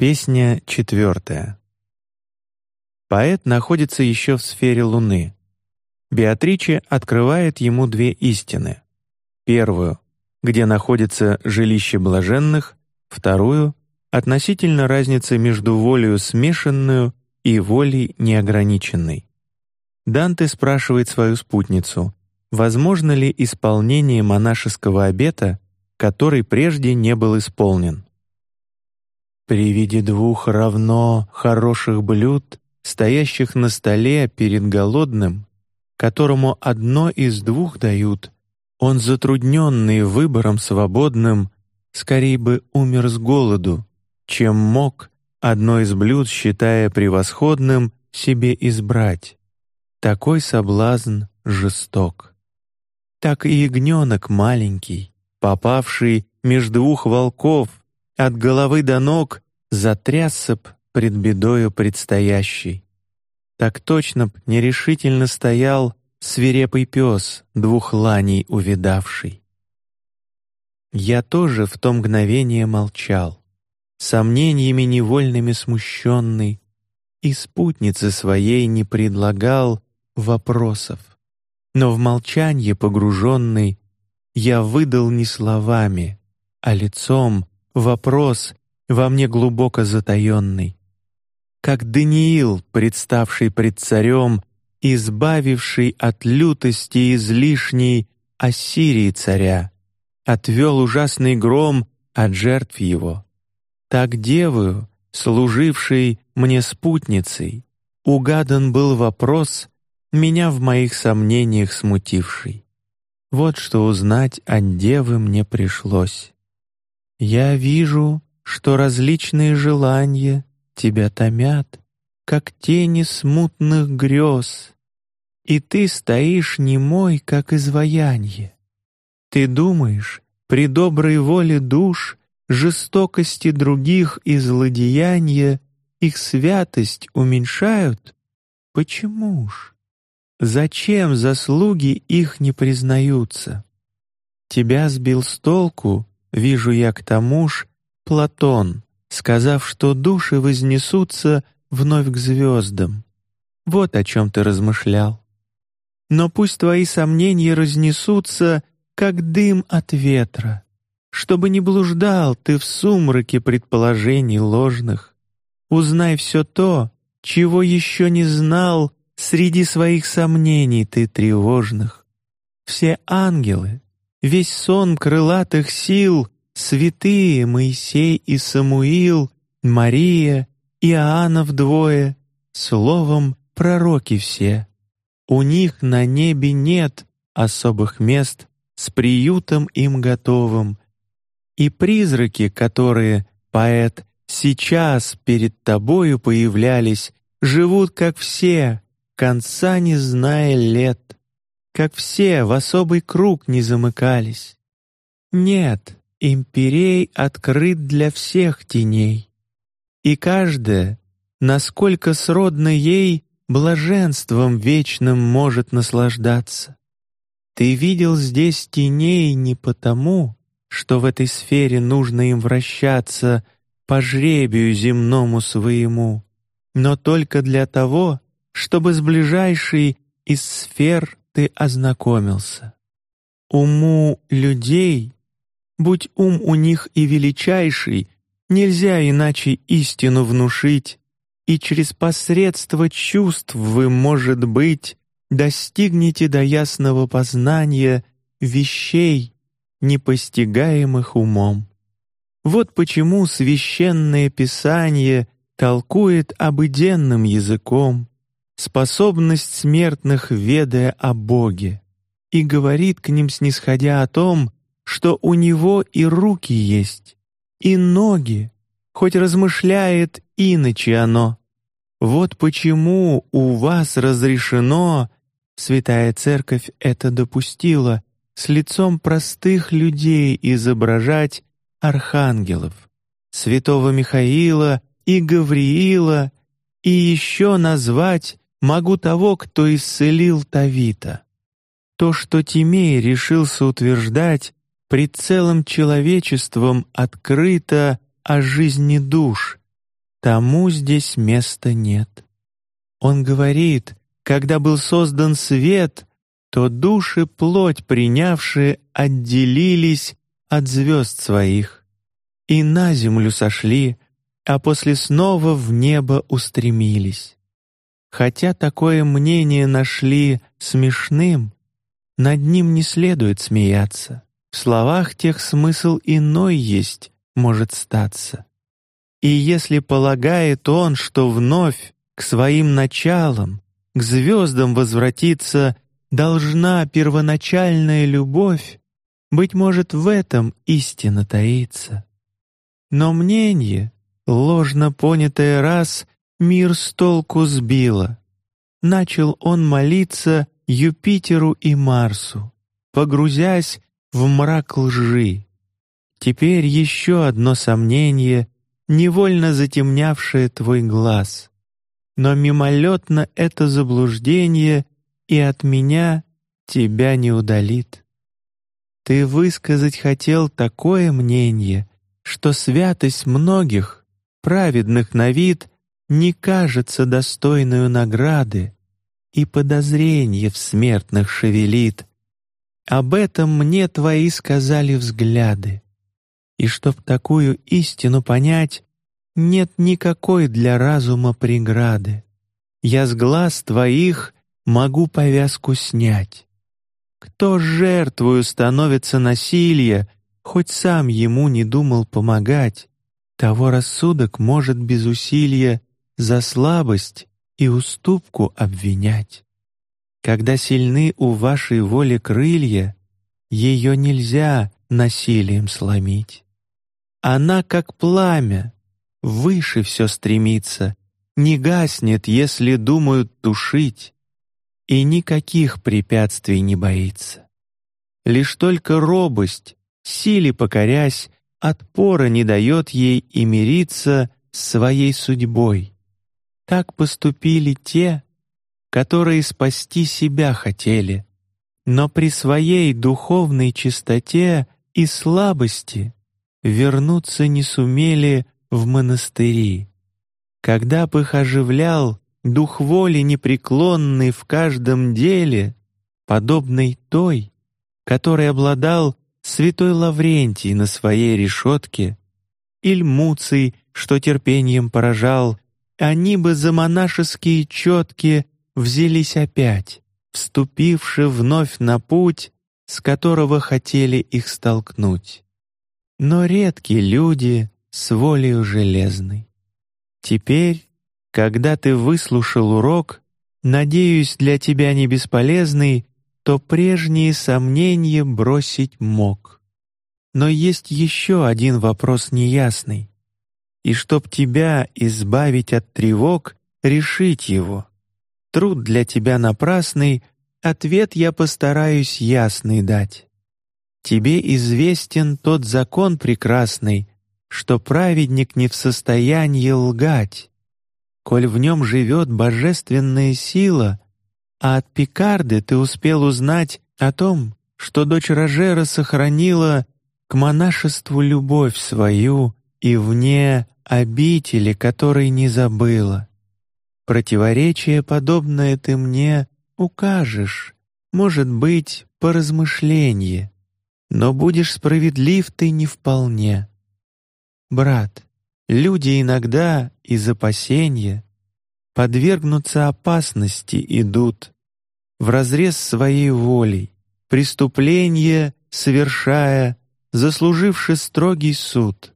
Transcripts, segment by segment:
Песня четвертая. Поэт находится еще в сфере Луны. Беатриче открывает ему две истины: первую, где находится жилище блаженных, вторую относительно разницы между волею смешанную и волей неограниченной. Данте спрашивает свою спутницу, возможно ли исполнение монашеского обета, который прежде не был исполнен. При виде двух равно хороших блюд, стоящих на столе перед голодным, которому одно из двух дают, он затрудненный выбором свободным, скорее бы умер с голоду, чем мог одно из блюд, считая превосходным, себе избрать. Такой соблазн жесток. Так и ягненок маленький, попавший между двух волков, от головы до ног затрясся б пред бедою предстоящей. Так точно б нерешительно стоял свирепый пес двух ланей увидавший. Я тоже в то мгновение молчал, сомнениями невольными смущенный, и спутнице своей не предлагал вопросов, но в молчанье погруженный я выдал не словами, а лицом вопрос во мне глубоко затаенный, как Даниил, представший пред царем, избавивший от лютости излишней Ассирии царя, отвел ужасный гром от жертв его. Так девою, служившей мне спутницей, угадан был вопрос, меня в моих сомнениях смутивший. Вот что узнать от девы мне пришлось. Я вижу, что различные желания тебя томят, как тени смутных грез, и ты стоишь немой, как изваяние. Ты думаешь, при доброй воле душ, жестокости других и злодеяния их святость уменьшают? Почему ж? Зачем заслуги их не признаются? Тебя сбил с толку, вижу я к тому ж, Платон, сказав, что души вознесутся вновь к звездам. Вот о чем ты размышлял. Но пусть твои сомнения разнесутся, как дым от ветра, чтобы не блуждал ты в сумраке предположений ложных. Узнай все то, чего еще не знал Среди своих сомнений ты тревожных. Все ангелы, весь сон крылатых сил, Святые Моисей и Самуил, Мария, Иоанна вдвое, Словом, пророки все. У них на небе нет особых мест с приютом им готовым, и призраки, которые поэт сейчас перед тобою появлялись, живут как все конца не зная лет, как все в особый круг не замыкались. Нет, имперей открыт для всех теней, и каждая, насколько сродно ей, блаженством вечным может наслаждаться. Ты видел здесь теней не потому, что в этой сфере нужно им вращаться по жребию земному своему, но только для того, чтобы с ближайшей из сфер ты ознакомился. Уму людей, будь ум у них и величайший, нельзя иначе истину внушить, и через посредство чувств вы, может быть, достигнете до ясного познания вещей, непостигаемых умом. Вот почему священное Писание толкует обыденным языком, способность смертных, ведая о Боге, и говорит к ним, снисходя о том, что у него и руки есть, и ноги, хоть размышляет иначе оно. Вот почему у вас разрешено, Святая Церковь это допустила, с лицом простых людей изображать архангелов, святого Михаила и Гавриила, и еще назвать могу того, кто исцелил Тавита. То, что Тимей решился утверждать, пред целым человечеством открыто о жизни душ, тому здесь места нет. Он говорит, когда был создан свет, то души плоть принявшие отделились от звезд своих и на землю сошли, а после снова в небо устремились. Хотя такое мнение нашли смешным, над ним не следует смеяться. В словах тех смысл иной есть, может статься. И если полагает он, что вновь к своим началам, к звездам возвратиться должна первоначальная любовь, быть может, в этом истина таится. Но мнение, ложно понятое раз, мир с толку сбило. Начал он молиться Юпитеру и Марсу, погрузясь в мрак лжи. Теперь еще одно сомнение, невольно затемнявшее твой глаз. Но мимолетно это заблуждение и от меня тебя не удалит. Ты высказать хотел такое мнение, что святость многих, праведных на вид, не кажется достойную награды, и подозрение в смертных шевелит. Об этом мне твои сказали взгляды. И чтоб такую истину понять, нет никакой для разума преграды. Я с глаз твоих могу повязку снять. Кто жертвою становится насилия, хоть сам ему не думал помогать, того рассудок может без усилия за слабость и уступку обвинять. Когда сильны у вашей воли крылья, ее нельзя насилием сломить. Она как пламя, выше все стремится, не гаснет, если думают тушить и никаких препятствий не боится. Лишь только робость, силе покорясь, отпора не дает ей и мириться с своей судьбой. Так поступили те, которые спасти себя хотели, но при своей духовной чистоте и слабости вернуться не сумели в монастыри. Когда бы их оживлял дух воли непреклонный в каждом деле, подобный той, которой обладал святой Лаврентий на своей решетке, или Муций, что терпением поражал, они бы за монашеские четки взялись опять, вступивши вновь на путь, с которого хотели их столкнуть. Но редкие люди с волею железной. Теперь когда ты выслушал урок, надеюсь, для тебя не бесполезный, то прежние сомнения бросить мог. Но есть еще один вопрос неясный, и чтоб тебя избавить от тревог, решить его. Труд для тебя напрасный, ответ я постараюсь ясный дать. Тебе известен тот закон прекрасный, что праведник не в состоянии лгать коль в нем живет божественная сила, а от Пикарды ты успел узнать о том, что дочь Рожера сохранила к монашеству любовь свою и вне обители, которой не забыла. Противоречие подобное ты мне укажешь, может быть, по размышлении, но будешь справедлив ты не вполне. Брат, Люди иногда из опасения подвергнуться опасности идут в разрез своей волей, преступление совершая, заслуживши строгий суд.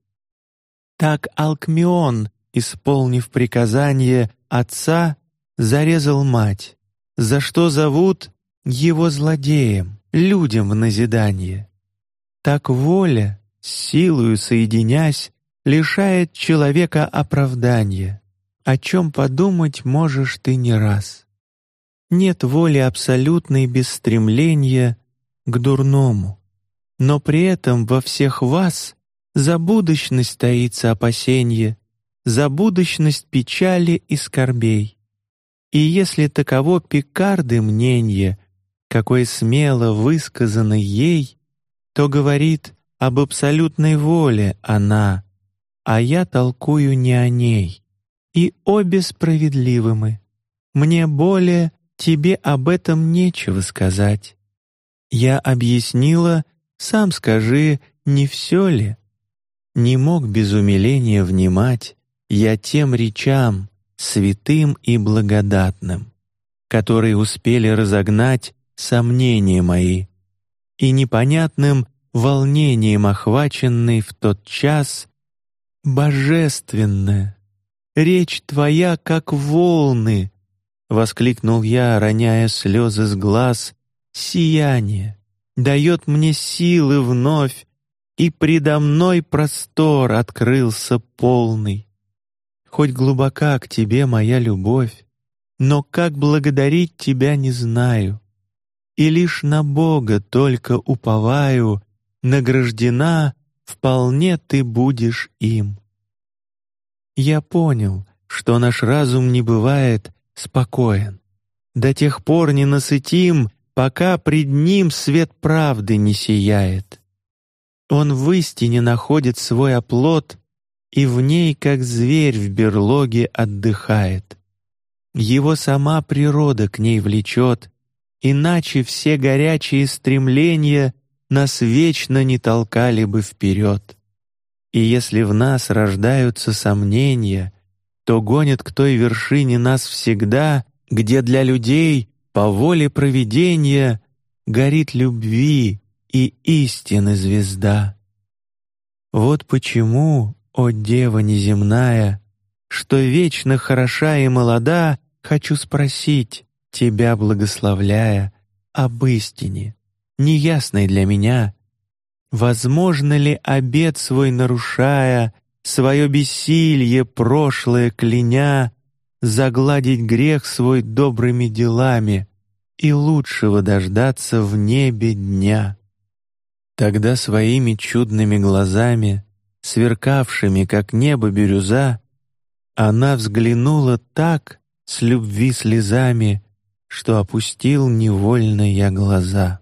Так Алкмион, исполнив приказание отца, зарезал мать, за что зовут его злодеем, людям в назидание. Так воля, силою соединясь, лишает человека оправдания, о чем подумать можешь ты не раз. Нет воли абсолютной без стремления к дурному, но при этом во всех вас за будущность таится опасение, за будущность печали и скорбей. И если таково Пикарды мнение, какое смело высказано ей, то говорит об абсолютной воле она, а я толкую не о ней. и обе справедливы мы. Мне более тебе об этом нечего сказать. Я объяснила, сам скажи, не все ли? Не мог без умиления внимать я тем речам святым и благодатным, которые успели разогнать сомнения мои и непонятным волнением охваченный в тот час божественная речь твоя как волны, воскликнул я, роняя слезы с глаз, сияние дает мне силы вновь, и предо мной простор открылся полный. Хоть глубока к тебе моя любовь, но как благодарить тебя не знаю, и лишь на Бога только уповаю, награждена вполне ты будешь им. Я понял, что наш разум не бывает спокоен. До тех пор не насытим, пока пред ним свет правды не сияет. Он в истине находит свой оплот и в ней, как зверь в берлоге, отдыхает. Его сама природа к ней влечет, иначе все горячие стремления нас вечно не толкали бы вперед. И если в нас рождаются сомнения, то гонят к той вершине нас всегда, где для людей по воле провидения горит любви и истины звезда. Вот почему, о дева неземная, что вечно хороша и молода, хочу спросить тебя, благословляя, об истине, неясной для меня. Возможно ли обет свой нарушая, свое бессилье прошлое кляня, загладить грех свой добрыми делами и лучшего дождаться в небе дня. Тогда своими чудными глазами, сверкавшими как небо бирюза, она взглянула так с любви слезами, что опустил невольно я глаза.